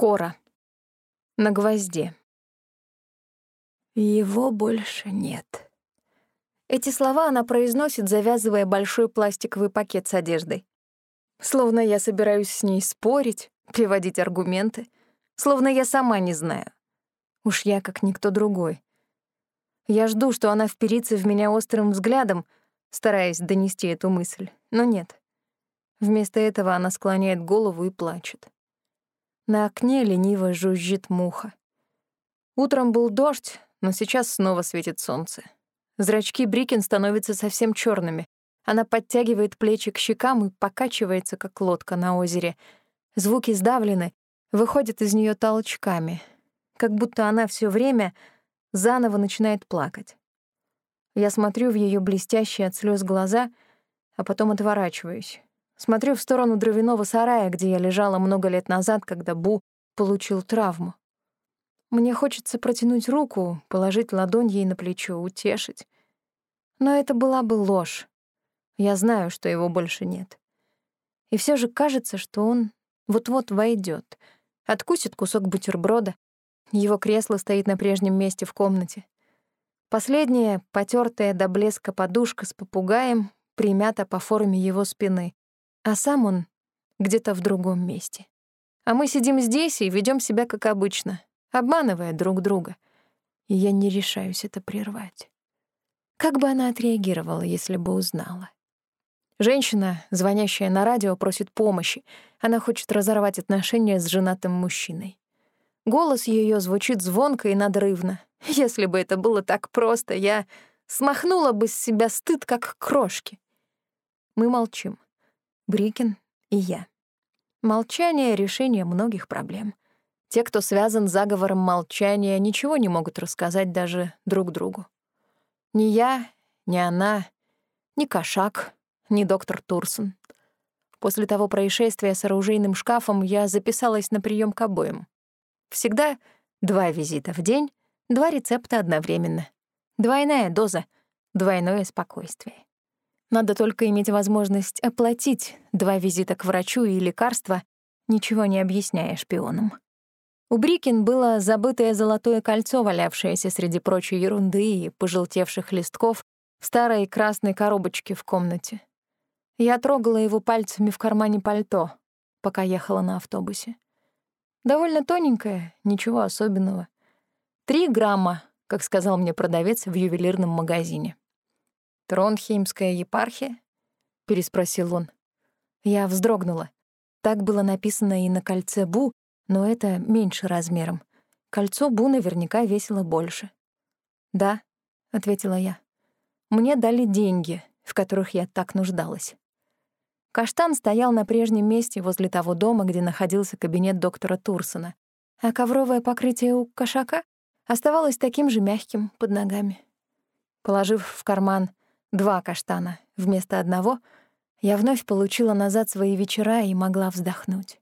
Кора. На гвозде. Его больше нет. Эти слова она произносит, завязывая большой пластиковый пакет с одеждой. Словно я собираюсь с ней спорить, приводить аргументы. Словно я сама не знаю. Уж я как никто другой. Я жду, что она вперится в меня острым взглядом, стараясь донести эту мысль, но нет. Вместо этого она склоняет голову и плачет. На окне лениво жужжит муха. Утром был дождь, но сейчас снова светит солнце. Зрачки Брикин становятся совсем черными. Она подтягивает плечи к щекам и покачивается, как лодка на озере. Звуки сдавлены, выходят из нее толчками, как будто она все время заново начинает плакать. Я смотрю в ее блестящие от слез глаза, а потом отворачиваюсь. Смотрю в сторону дровяного сарая, где я лежала много лет назад, когда Бу получил травму. Мне хочется протянуть руку, положить ладонь ей на плечо, утешить. Но это была бы ложь. Я знаю, что его больше нет. И все же кажется, что он вот-вот войдет, откусит кусок бутерброда. Его кресло стоит на прежнем месте в комнате. Последняя, потертая до блеска подушка с попугаем, примята по форме его спины а сам он где-то в другом месте. А мы сидим здесь и ведем себя как обычно, обманывая друг друга. И я не решаюсь это прервать. Как бы она отреагировала, если бы узнала? Женщина, звонящая на радио, просит помощи. Она хочет разорвать отношения с женатым мужчиной. Голос ее звучит звонко и надрывно. Если бы это было так просто, я смахнула бы с себя стыд, как крошки. Мы молчим. Брикин и я. Молчание — решение многих проблем. Те, кто связан заговором молчания, ничего не могут рассказать даже друг другу. Ни я, ни она, ни Кошак, ни доктор Турсон. После того происшествия с оружейным шкафом я записалась на прием к обоим. Всегда два визита в день, два рецепта одновременно. Двойная доза, двойное спокойствие. Надо только иметь возможность оплатить два визита к врачу и лекарства, ничего не объясняя шпионам. У Брикин было забытое золотое кольцо, валявшееся среди прочей ерунды и пожелтевших листков в старой красной коробочке в комнате. Я трогала его пальцами в кармане пальто, пока ехала на автобусе. Довольно тоненькое, ничего особенного. Три грамма, как сказал мне продавец в ювелирном магазине. «Тронхеймская епархия?» — переспросил он. Я вздрогнула. Так было написано и на кольце Бу, но это меньше размером. Кольцо Бу наверняка весило больше. «Да», — ответила я. «Мне дали деньги, в которых я так нуждалась». Каштан стоял на прежнем месте возле того дома, где находился кабинет доктора Турсона, а ковровое покрытие у кошака оставалось таким же мягким под ногами. Положив в карман два каштана вместо одного, я вновь получила назад свои вечера и могла вздохнуть.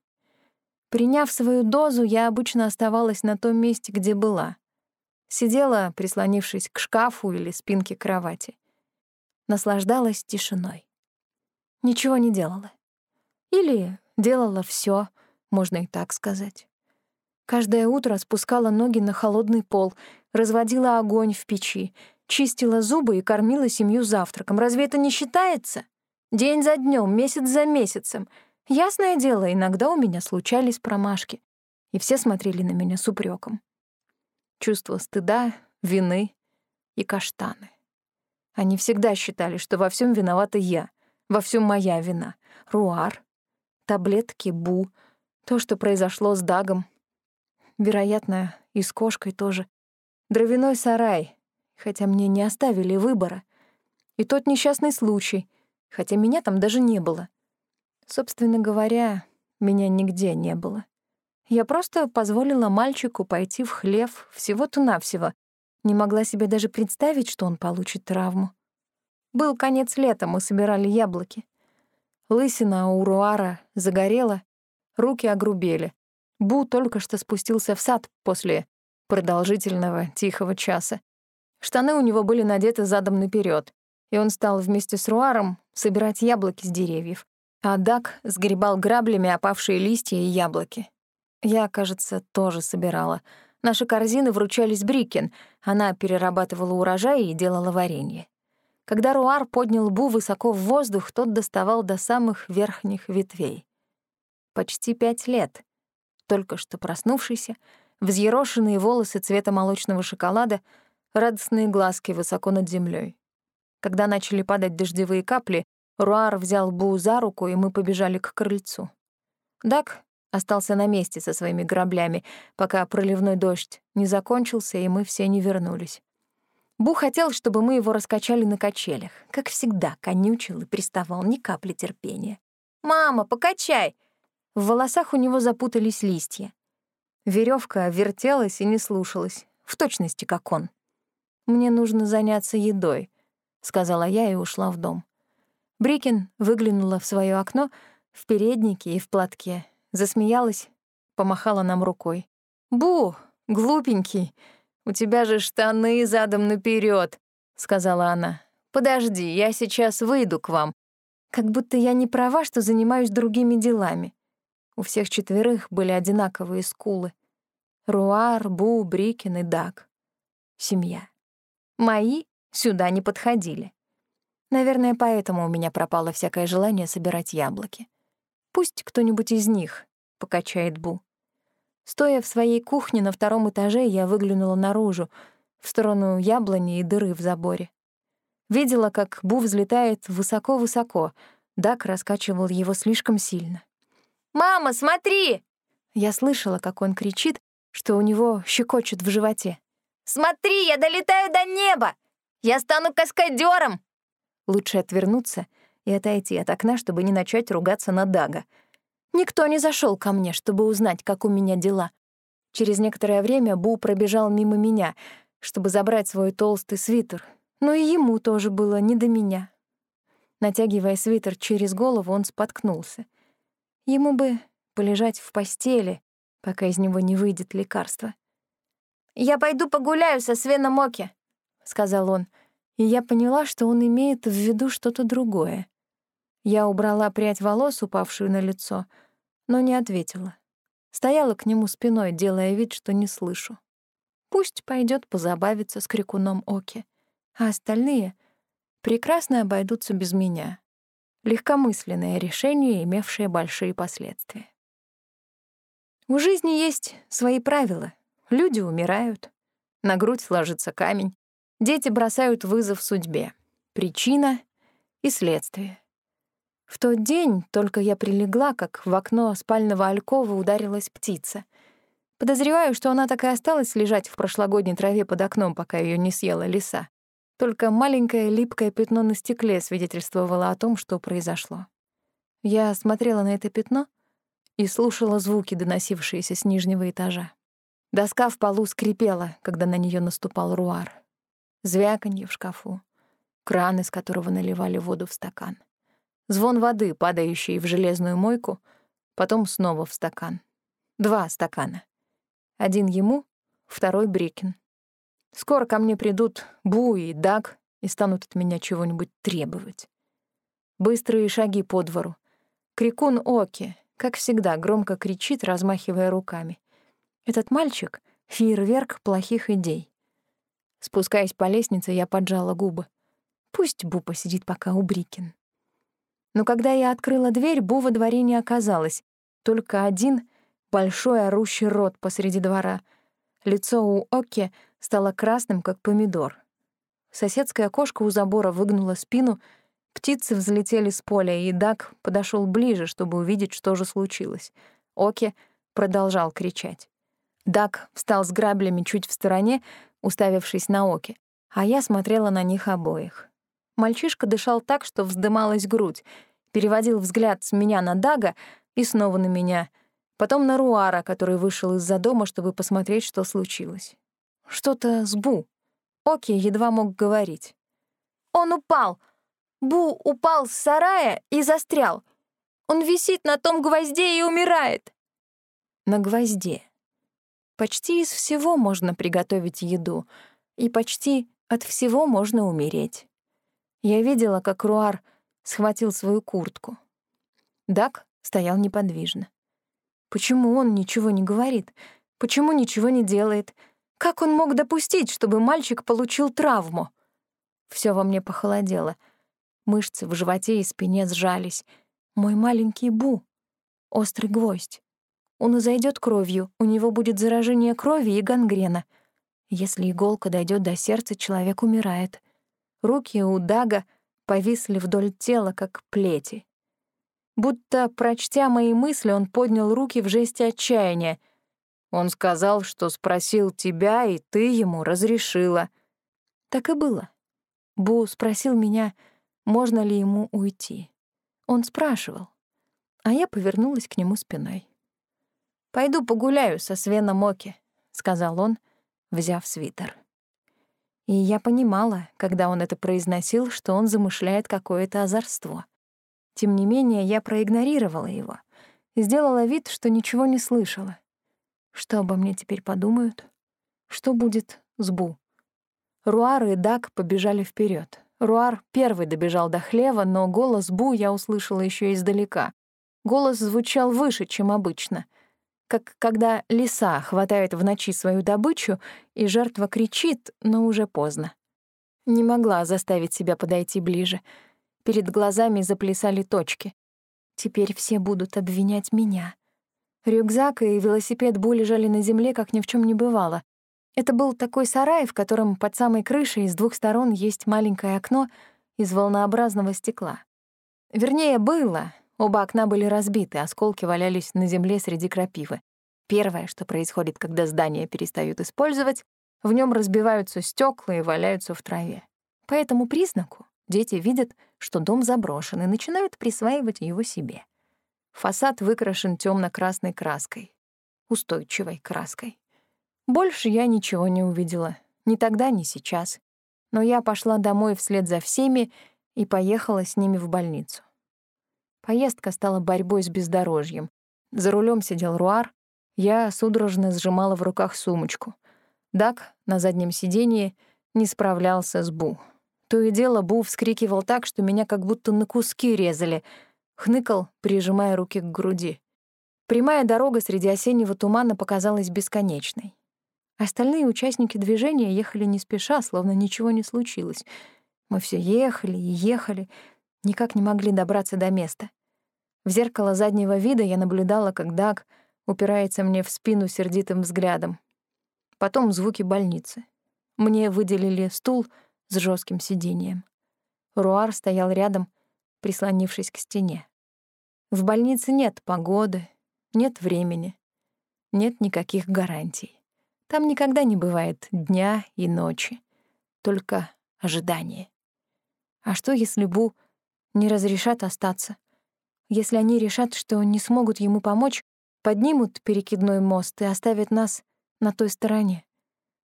Приняв свою дозу, я обычно оставалась на том месте, где была. Сидела, прислонившись к шкафу или спинке кровати. Наслаждалась тишиной. Ничего не делала. Или делала все, можно и так сказать. Каждое утро спускала ноги на холодный пол, разводила огонь в печи чистила зубы и кормила семью завтраком. Разве это не считается? День за днем, месяц за месяцем. Ясное дело, иногда у меня случались промашки, и все смотрели на меня с упреком. Чувство стыда, вины и каштаны. Они всегда считали, что во всем виновата я, во всем моя вина. Руар, таблетки Бу, то, что произошло с Дагом. Вероятно, и с кошкой тоже. Дровяной сарай, хотя мне не оставили выбора. И тот несчастный случай, хотя меня там даже не было. Собственно говоря, меня нигде не было. Я просто позволила мальчику пойти в хлев всего-то навсего. Не могла себе даже представить, что он получит травму. Был конец лета, мы собирали яблоки. Лысина у Руара загорела, руки огрубели. Бу только что спустился в сад после продолжительного тихого часа. Штаны у него были надеты задом наперед, и он стал вместе с Руаром собирать яблоки с деревьев, а Дак сгребал граблями опавшие листья и яблоки. Я, кажется, тоже собирала. Наши корзины вручались Брикен. Она перерабатывала урожай и делала варенье. Когда Руар поднял Бу высоко в воздух, тот доставал до самых верхних ветвей. Почти пять лет. Только что проснувшийся, взъерошенные волосы цвета молочного шоколада, радостные глазки высоко над землей. Когда начали падать дождевые капли, Руар взял Бу за руку, и мы побежали к крыльцу. Дак остался на месте со своими граблями, пока проливной дождь не закончился, и мы все не вернулись. Бу хотел, чтобы мы его раскачали на качелях. Как всегда, конючил и приставал ни капли терпения. «Мама, покачай!» В волосах у него запутались листья. Веревка вертелась и не слушалась, в точности как он. «Мне нужно заняться едой», — сказала я и ушла в дом. Брикин выглянула в свое окно в переднике и в платке, засмеялась, помахала нам рукой. «Бу, глупенький, у тебя же штаны задом наперед, сказала она. «Подожди, я сейчас выйду к вам». Как будто я не права, что занимаюсь другими делами. У всех четверых были одинаковые скулы. Руар, Бу, Брикин и Даг. Семья. Мои сюда не подходили. Наверное, поэтому у меня пропало всякое желание собирать яблоки. Пусть кто-нибудь из них покачает Бу. Стоя в своей кухне на втором этаже, я выглянула наружу, в сторону яблони и дыры в заборе. Видела, как Бу взлетает высоко-высоко. Дак раскачивал его слишком сильно. «Мама, смотри!» Я слышала, как он кричит, что у него щекочет в животе. «Смотри, я долетаю до неба! Я стану каскадером!» Лучше отвернуться и отойти от окна, чтобы не начать ругаться на Дага — Никто не зашел ко мне, чтобы узнать, как у меня дела. Через некоторое время Бу пробежал мимо меня, чтобы забрать свой толстый свитер, но и ему тоже было не до меня. Натягивая свитер через голову, он споткнулся. Ему бы полежать в постели, пока из него не выйдет лекарство. «Я пойду погуляю со Свеном Оке», — сказал он, и я поняла, что он имеет в виду что-то другое. Я убрала прядь волос, упавшую на лицо, но не ответила. Стояла к нему спиной, делая вид, что не слышу. Пусть пойдет позабавиться с крикуном Оки, а остальные прекрасно обойдутся без меня. Легкомысленное решение, имевшее большие последствия. У жизни есть свои правила. Люди умирают, на грудь ложится камень, дети бросают вызов судьбе. Причина и следствие. В тот день только я прилегла, как в окно спального алькова ударилась птица. Подозреваю, что она так и осталась лежать в прошлогодней траве под окном, пока ее не съела лиса. Только маленькое липкое пятно на стекле свидетельствовало о том, что произошло. Я смотрела на это пятно и слушала звуки, доносившиеся с нижнего этажа. Доска в полу скрипела, когда на нее наступал руар. Звяканье в шкафу, кран, из которого наливали воду в стакан. Звон воды, падающий в железную мойку, потом снова в стакан. Два стакана. Один ему, второй Брикин. Скоро ко мне придут Бу и Даг и станут от меня чего-нибудь требовать. Быстрые шаги по двору. Крикун Оки, как всегда, громко кричит, размахивая руками. Этот мальчик — фейерверк плохих идей. Спускаясь по лестнице, я поджала губы. Пусть Бу посидит пока у Брикин. Но когда я открыла дверь, Бу во дворе не оказалось. Только один большой орущий рот посреди двора. Лицо у Оки стало красным, как помидор. Соседская кошка у забора выгнула спину, птицы взлетели с поля, и Дак подошел ближе, чтобы увидеть, что же случилось. Оки продолжал кричать. Дак встал с граблями чуть в стороне, уставившись на Оки, а я смотрела на них обоих. Мальчишка дышал так, что вздымалась грудь, переводил взгляд с меня на Дага и снова на меня, потом на Руара, который вышел из-за дома, чтобы посмотреть, что случилось. Что-то с Бу. Оки едва мог говорить. «Он упал! Бу упал с сарая и застрял! Он висит на том гвозде и умирает!» На гвозде. Почти из всего можно приготовить еду, и почти от всего можно умереть. Я видела, как Руар схватил свою куртку. Дак стоял неподвижно. Почему он ничего не говорит? Почему ничего не делает? Как он мог допустить, чтобы мальчик получил травму? Все во мне похолодело. Мышцы в животе и спине сжались. Мой маленький Бу. Острый гвоздь. Он и зайдет кровью, у него будет заражение крови и гангрена. Если иголка дойдет до сердца, человек умирает. Руки у Дага повисли вдоль тела, как плети. Будто, прочтя мои мысли, он поднял руки в жесте отчаяния. Он сказал, что спросил тебя, и ты ему разрешила. Так и было. Бу спросил меня, можно ли ему уйти. Он спрашивал, а я повернулась к нему спиной. «Пойду погуляю со Свеном Оки», — сказал он, взяв свитер. И я понимала, когда он это произносил, что он замышляет какое-то озорство. Тем не менее, я проигнорировала его, сделала вид, что ничего не слышала. Что обо мне теперь подумают? Что будет с Бу? Руар и Дак побежали вперед. Руар первый добежал до хлева, но голос Бу я услышала еще издалека. Голос звучал выше, чем обычно. Как когда лиса хватает в ночи свою добычу, и жертва кричит, но уже поздно. Не могла заставить себя подойти ближе. Перед глазами заплясали точки. Теперь все будут обвинять меня. Рюкзак и велосипед Бу лежали на земле, как ни в чем не бывало. Это был такой сарай, в котором под самой крышей с двух сторон есть маленькое окно из волнообразного стекла. Вернее, было. Оба окна были разбиты, осколки валялись на земле среди крапивы. Первое, что происходит, когда здание перестают использовать, в нем разбиваются стекла и валяются в траве. По этому признаку дети видят, что дом заброшен, и начинают присваивать его себе. Фасад выкрашен темно красной краской, устойчивой краской. Больше я ничего не увидела. Ни тогда, ни сейчас. Но я пошла домой вслед за всеми и поехала с ними в больницу. Поездка стала борьбой с бездорожьем. За рулем сидел Руар, я судорожно сжимала в руках сумочку. Дак на заднем сиденье не справлялся с Бу. То и дело Бу вскрикивал так, что меня как будто на куски резали, хныкал, прижимая руки к груди. Прямая дорога среди осеннего тумана показалась бесконечной. Остальные участники движения ехали не спеша, словно ничего не случилось. Мы все ехали и ехали, никак не могли добраться до места. В зеркало заднего вида я наблюдала, как Даг упирается мне в спину сердитым взглядом. Потом звуки больницы. Мне выделили стул с жестким сиденьем. Руар стоял рядом, прислонившись к стене. В больнице нет погоды, нет времени, нет никаких гарантий. Там никогда не бывает дня и ночи, только ожидание. А что, если Бу не разрешат остаться? Если они решат, что не смогут ему помочь, поднимут перекидной мост и оставят нас на той стороне.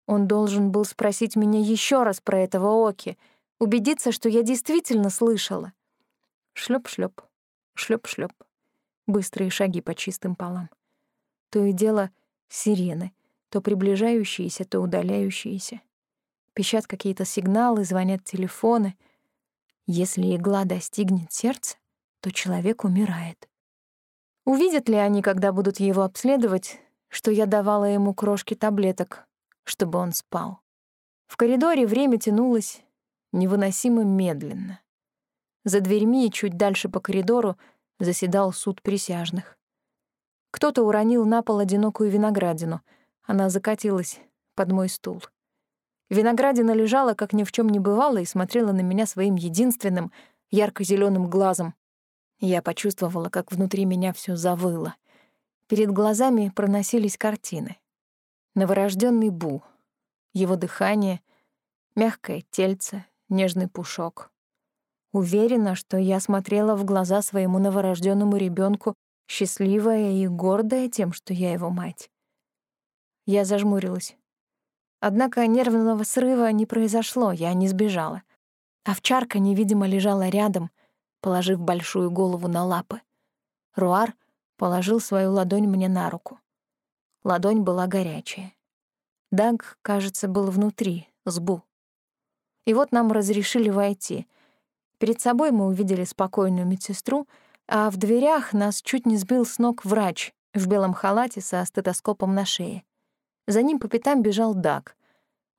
Он должен был спросить меня еще раз про этого Оки, убедиться, что я действительно слышала. Шлеп-шлеп, шлеп-шлеп. Быстрые шаги по чистым полам. То и дело сирены — то приближающиеся, то удаляющиеся. Пищат какие-то сигналы, звонят телефоны. Если игла достигнет сердца, то человек умирает. Увидят ли они, когда будут его обследовать, что я давала ему крошки таблеток, чтобы он спал? В коридоре время тянулось невыносимо медленно. За дверьми и чуть дальше по коридору заседал суд присяжных. Кто-то уронил на пол одинокую виноградину — она закатилась под мой стул. Виноградина лежала, как ни в чем не бывало, и смотрела на меня своим единственным ярко зеленым глазом. Я почувствовала, как внутри меня все завыло. Перед глазами проносились картины. Новорожденный Бу, его дыхание, мягкое тельце, нежный пушок. Уверена, что я смотрела в глаза своему новорожденному ребенку, счастливая и гордая тем, что я его мать. Я зажмурилась. Однако нервного срыва не произошло, я не сбежала. Овчарка невидимо лежала рядом, положив большую голову на лапы. Руар положил свою ладонь мне на руку. Ладонь была горячая. Даг, кажется, был внутри, с Бу. И вот нам разрешили войти. Перед собой мы увидели спокойную медсестру, а в дверях нас чуть не сбил с ног врач в белом халате со стетоскопом на шее. За ним по пятам бежал Дак.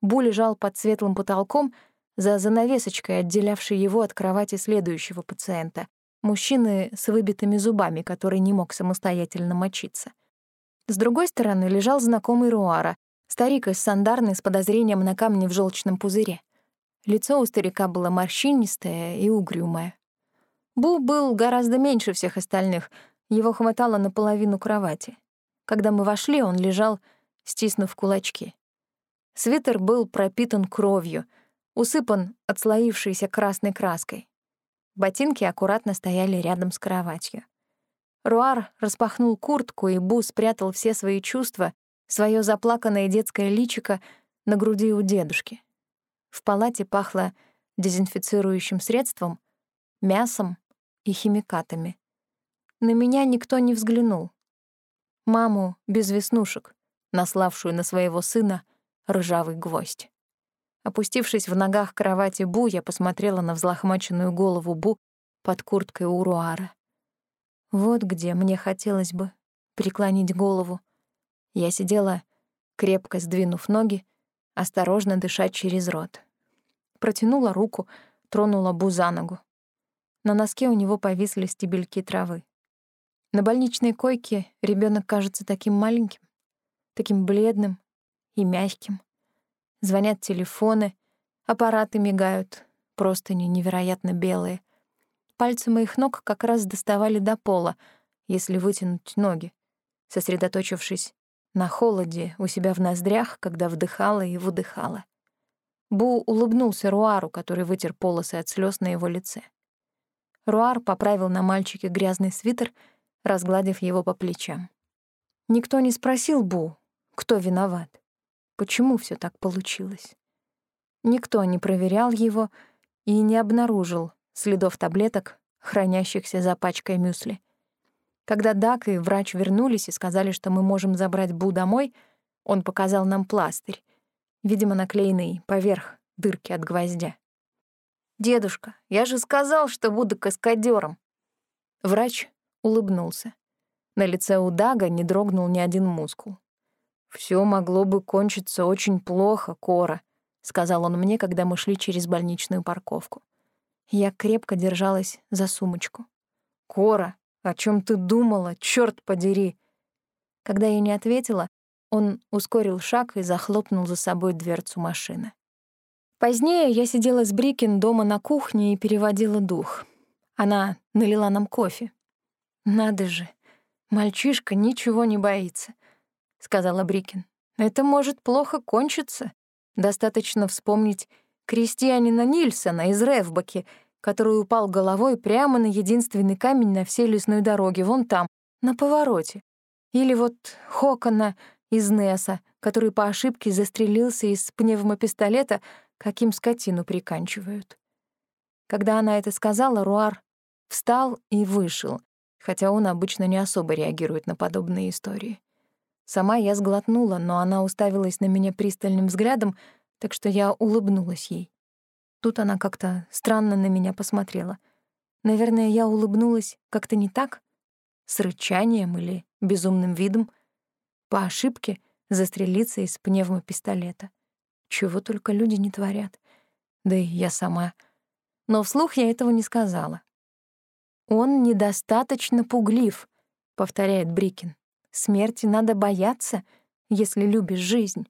Бу лежал под светлым потолком за занавесочкой, отделявшей его от кровати следующего пациента, мужчины с выбитыми зубами, который не мог самостоятельно мочиться. С другой стороны лежал знакомый Руара, старик из сандарны с подозрением на камне в желчном пузыре. Лицо у старика было морщинистое и угрюмое. Бу был гораздо меньше всех остальных, его хватало на половину кровати. Когда мы вошли, он лежал, стиснув кулачки. Свитер был пропитан кровью, усыпан отслоившейся красной краской. Ботинки аккуратно стояли рядом с кроватью. Руар распахнул куртку, и Бу спрятал все свои чувства, свое заплаканное детское личико на груди у дедушки. В палате пахло дезинфицирующим средством, мясом и химикатами. На меня никто не взглянул. Маму без веснушек, наславшую на своего сына ржавый гвоздь. Опустившись в ногах кровати Бу, я посмотрела на взлохмаченную голову Бу под курткой у Руара. Вот где мне хотелось бы преклонить голову. Я сидела, крепко сдвинув ноги, осторожно дышать через рот. Протянула руку, тронула Бу за ногу. На носке у него повисли стебельки травы. На больничной койке ребенок кажется таким маленьким, таким бледным и мягким. Звонят телефоны, аппараты мигают, простыни невероятно белые. Пальцы моих ног как раз доставали до пола, если вытянуть ноги, сосредоточившись на холоде у себя в ноздрях, когда вдыхала и выдыхала. Бу улыбнулся Руару, который вытер полосы от слез на его лице. Руар поправил на мальчике грязный свитер, разгладив его по плечам. Никто не спросил Бу, кто виноват. Почему все так получилось? Никто не проверял его и не обнаружил следов таблеток, хранящихся за пачкой мюсли. Когда Дак и врач вернулись и сказали, что мы можем забрать Бу домой, он показал нам пластырь, видимо, наклеенный поверх дырки от гвоздя. «Дедушка, я же сказал, что буду каскадером. Врач улыбнулся. На лице у Дага не дрогнул ни один мускул. Все могло бы кончиться очень плохо, Кора», — сказал он мне, когда мы шли через больничную парковку. Я крепко держалась за сумочку. «Кора, о чем ты думала, черт подери?» Когда я не ответила, он ускорил шаг и захлопнул за собой дверцу машины. Позднее я сидела с Брикин дома на кухне и переводила дух. Она налила нам кофе. «Надо же, мальчишка ничего не боится сказала Брикин. Это может плохо кончиться. Достаточно вспомнить крестьянина Нильсона из Ревбаки, который упал головой прямо на единственный камень на всей лесной дороге, вон там, на повороте. Или вот Хокона из Неса, который по ошибке застрелился из пневмопистолета, каким скотину приканчивают. Когда она это сказала, Руар встал и вышел, хотя он обычно не особо реагирует на подобные истории. Сама я сглотнула, но она уставилась на меня пристальным взглядом, так что я улыбнулась ей. Тут она как-то странно на меня посмотрела. Наверное, я улыбнулась как-то не так, с рычанием или безумным видом, по ошибке застрелиться из пневмопистолета. Чего только люди не творят. Да и я сама. Но вслух я этого не сказала. «Он недостаточно пуглив», — повторяет Брикин. Смерти надо бояться, если любишь жизнь.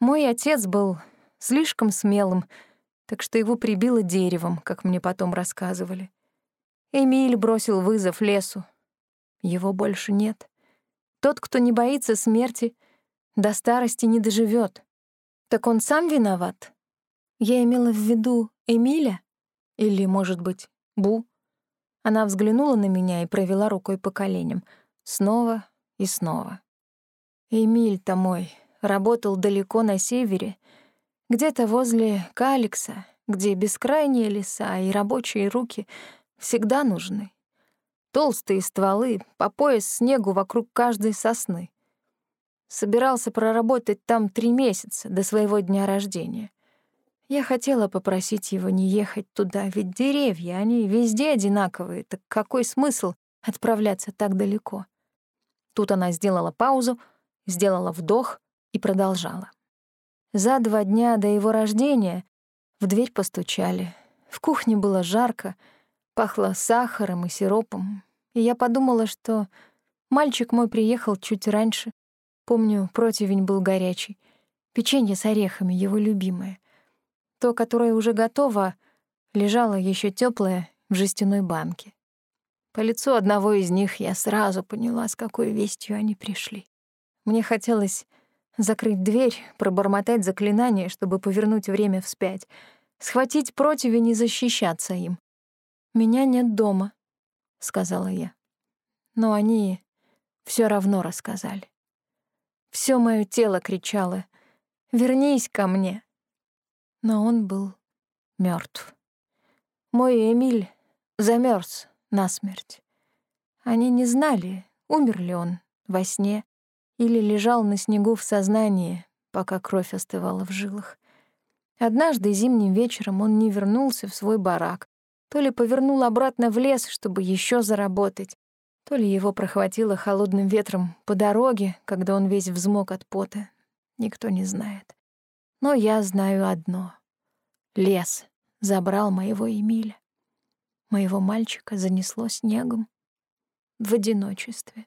Мой отец был слишком смелым, так что его прибило деревом, как мне потом рассказывали. Эмиль бросил вызов лесу. Его больше нет. Тот, кто не боится смерти, до старости не доживет. Так он сам виноват? Я имела в виду Эмиля? Или, может быть, Бу? Она взглянула на меня и провела рукой по коленям. Снова и снова. Эмиль-то мой работал далеко на севере, где-то возле Каликса, где бескрайние леса и рабочие руки всегда нужны. Толстые стволы, по пояс снегу вокруг каждой сосны. Собирался проработать там три месяца до своего дня рождения. Я хотела попросить его не ехать туда, ведь деревья, они везде одинаковые, так какой смысл отправляться так далеко? Тут она сделала паузу, сделала вдох и продолжала. За два дня до его рождения в дверь постучали. В кухне было жарко, пахло сахаром и сиропом, и я подумала, что мальчик мой приехал чуть раньше. Помню, противень был горячий. Печенье с орехами, его любимое. То, которое уже готово, лежало еще теплое в жестяной банке. По лицу одного из них я сразу поняла, с какой вестью они пришли. Мне хотелось закрыть дверь, пробормотать заклинание, чтобы повернуть время вспять, схватить противень и защищаться им. «Меня нет дома», — сказала я. Но они все равно рассказали. Все мое тело кричало «Вернись ко мне!» Но он был мертв. Мой Эмиль замерз насмерть. Они не знали, умер ли он во сне или лежал на снегу в сознании, пока кровь остывала в жилах. Однажды зимним вечером он не вернулся в свой барак, то ли повернул обратно в лес, чтобы еще заработать, то ли его прохватило холодным ветром по дороге, когда он весь взмок от пота. Никто не знает. Но я знаю одно. Лес забрал моего Эмиля. Моего мальчика занесло снегом в одиночестве.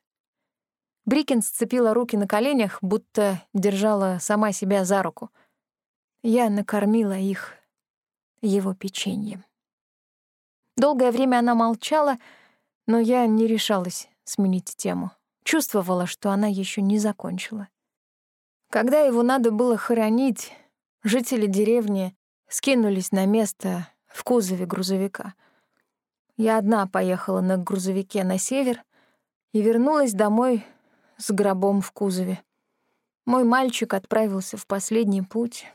Брикин сцепила руки на коленях, будто держала сама себя за руку. Я накормила их его печеньем. Долгое время она молчала, но я не решалась сменить тему. Чувствовала, что она еще не закончила. Когда его надо было хоронить, жители деревни скинулись на место в кузове грузовика. Я одна поехала на грузовике на север и вернулась домой с гробом в кузове. Мой мальчик отправился в последний путь,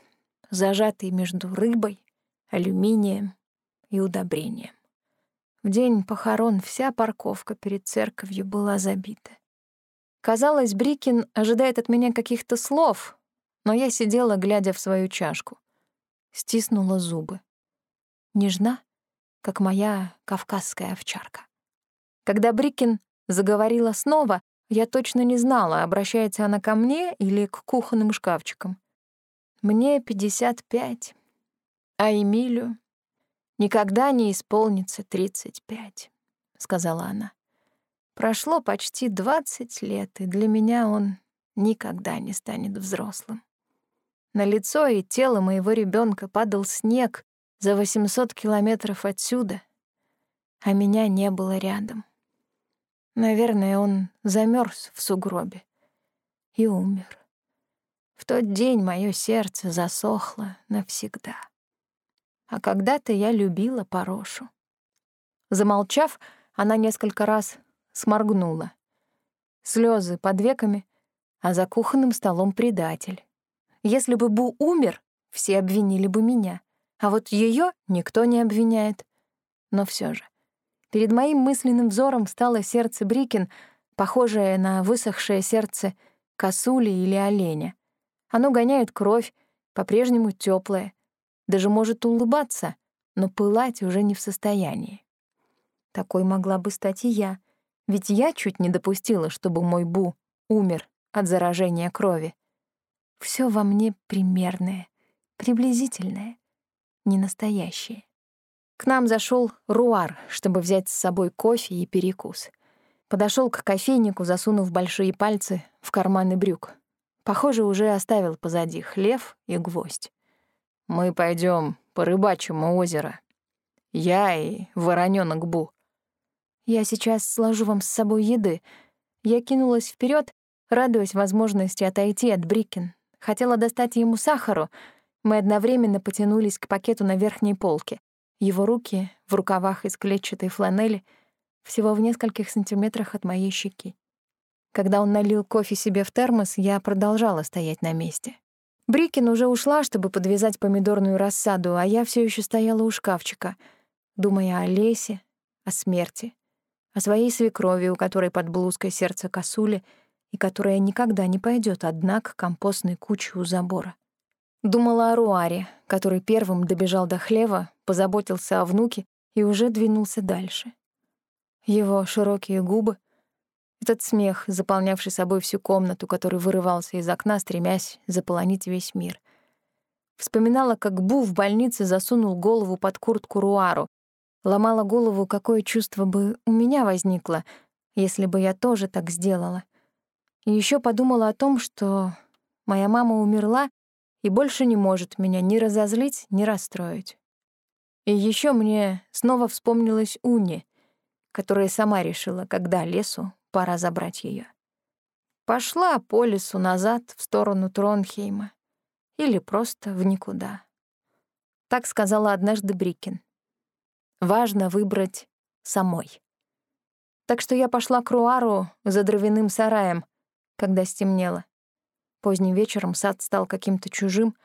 зажатый между рыбой, алюминием и удобрением. В день похорон вся парковка перед церковью была забита. Казалось, Брикин ожидает от меня каких-то слов, но я сидела, глядя в свою чашку. Стиснула зубы. Нежна, как моя кавказская овчарка. Когда Брикин заговорила снова, я точно не знала, обращается она ко мне или к кухонным шкафчикам. Мне 55, а Эмилю никогда не исполнится 35, сказала она. Прошло почти 20 лет, и для меня он никогда не станет взрослым. На лицо и тело моего ребенка падал снег за 800 километров отсюда, а меня не было рядом. Наверное, он замерз в сугробе и умер. В тот день мое сердце засохло навсегда. А когда-то я любила Порошу. Замолчав, она несколько раз сморгнула. Слезы под веками, а за кухонным столом предатель. Если бы Бу умер, все обвинили бы меня, а вот ее никто не обвиняет. Но все же Перед моим мысленным взором стало сердце Брикин, похожее на высохшее сердце косули или оленя. Оно гоняет кровь, по-прежнему теплое, даже может улыбаться, но пылать уже не в состоянии. Такой могла бы стать и я, ведь я чуть не допустила, чтобы мой Бу умер от заражения крови. Все во мне примерное, приблизительное, не настоящее. К нам зашел Руар, чтобы взять с собой кофе и перекус. Подошел к кофейнику, засунув большие пальцы в карманы брюк. Похоже, уже оставил позади хлев и гвоздь. «Мы пойдем по рыбачьему озеро. Я и воронёнок Бу». «Я сейчас сложу вам с собой еды». Я кинулась вперед, радуясь возможности отойти от Брикин. Хотела достать ему сахару. Мы одновременно потянулись к пакету на верхней полке. Его руки в рукавах из клетчатой фланели всего в нескольких сантиметрах от моей щеки. Когда он налил кофе себе в термос, я продолжала стоять на месте. Брикин уже ушла, чтобы подвязать помидорную рассаду, а я все еще стояла у шкафчика, думая о лесе, о смерти, о своей свекрови, у которой под блузкой сердце косули и которая никогда не пойдет одна к компостной куче у забора. Думала о Руаре, который первым добежал до хлева, позаботился о внуке и уже двинулся дальше. Его широкие губы, Этот смех, заполнявший собой всю комнату, который вырывался из окна, стремясь заполонить весь мир. Вспоминала, как Бу в больнице засунул голову под куртку Руару. Ломала голову, какое чувство бы у меня возникло, если бы я тоже так сделала. И еще подумала о том, что моя мама умерла и больше не может меня ни разозлить, ни расстроить. И еще мне снова вспомнилась Уни, которая сама решила, когда лесу пора забрать ее. Пошла по лесу назад в сторону Тронхейма или просто в никуда. Так сказала однажды Брикин. Важно выбрать самой. Так что я пошла к Руару за дровяным сараем, когда стемнело. Поздним вечером сад стал каким-то чужим,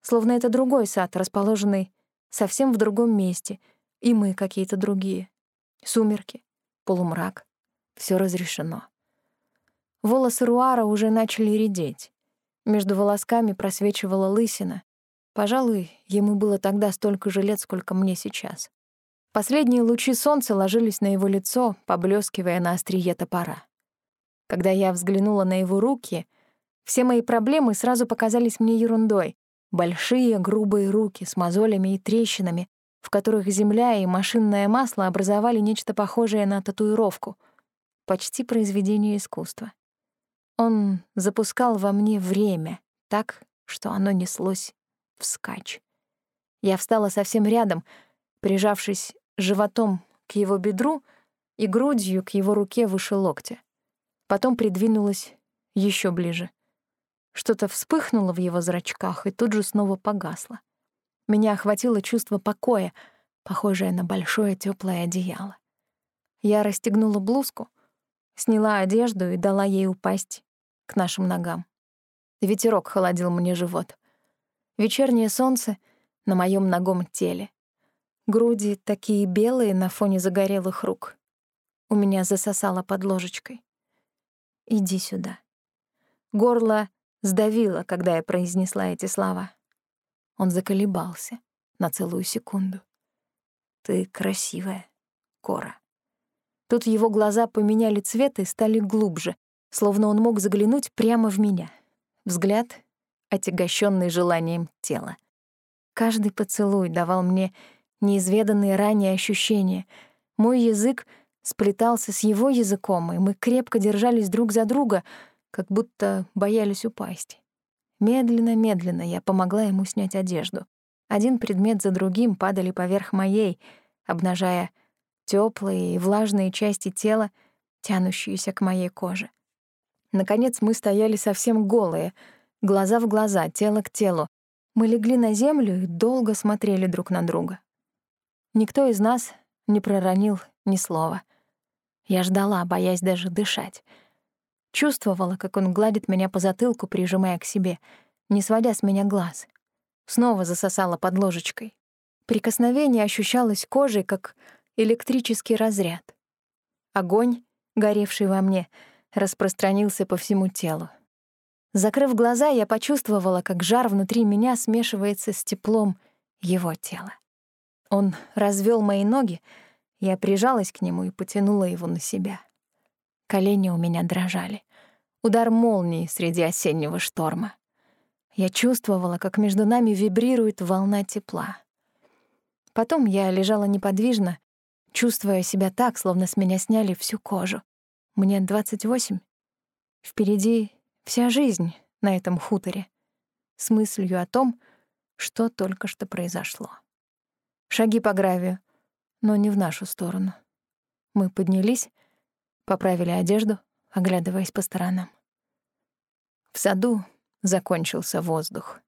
словно это другой сад, расположенный совсем в другом месте, и мы какие-то другие. Сумерки, полумрак, все разрешено. Волосы Руара уже начали редеть. Между волосками просвечивала лысина. Пожалуй, ему было тогда столько же лет, сколько мне сейчас. Последние лучи солнца ложились на его лицо, поблескивая на острие топора. Когда я взглянула на его руки, все мои проблемы сразу показались мне ерундой. Большие грубые руки с мозолями и трещинами, в которых земля и машинное масло образовали нечто похожее на татуировку. Почти произведение искусства. Он запускал во мне время так, что оно неслось вскачь. Я встала совсем рядом, прижавшись животом к его бедру и грудью к его руке выше локтя. Потом придвинулась еще ближе. Что-то вспыхнуло в его зрачках и тут же снова погасло. Меня охватило чувство покоя, похожее на большое теплое одеяло. Я расстегнула блузку, сняла одежду и дала ей упасть к нашим ногам. Ветерок холодил мне живот. Вечернее солнце на моем ногом теле. Груди такие белые на фоне загорелых рук. У меня засосало под ложечкой. «Иди сюда». Горло сдавило, когда я произнесла эти слова. Он заколебался на целую секунду. «Ты красивая, Кора». Тут его глаза поменяли цвет и стали глубже, словно он мог заглянуть прямо в меня. Взгляд, отягощенный желанием тела. Каждый поцелуй давал мне неизведанные ранее ощущения. Мой язык сплетался с его языком, и мы крепко держались друг за друга, как будто боялись упасть. Медленно-медленно я помогла ему снять одежду. Один предмет за другим падали поверх моей, обнажая теплые и влажные части тела, тянущиеся к моей коже. Наконец мы стояли совсем голые, глаза в глаза, тело к телу. Мы легли на землю и долго смотрели друг на друга. Никто из нас не проронил ни слова. Я ждала, боясь даже дышать. Чувствовала, как он гладит меня по затылку, прижимая к себе, не сводя с меня глаз. Снова засосала под ложечкой. Прикосновение ощущалось кожей, как электрический разряд. Огонь, горевший во мне, распространился по всему телу. Закрыв глаза, я почувствовала, как жар внутри меня смешивается с теплом его тела. Он развел мои ноги, я прижалась к нему и потянула его на себя. Колени у меня дрожали. Удар молнии среди осеннего шторма. Я чувствовала, как между нами вибрирует волна тепла. Потом я лежала неподвижно, чувствуя себя так, словно с меня сняли всю кожу. Мне 28. Впереди вся жизнь на этом хуторе с мыслью о том, что только что произошло. Шаги по гравию, но не в нашу сторону. Мы поднялись, поправили одежду, оглядываясь по сторонам. В саду закончился воздух.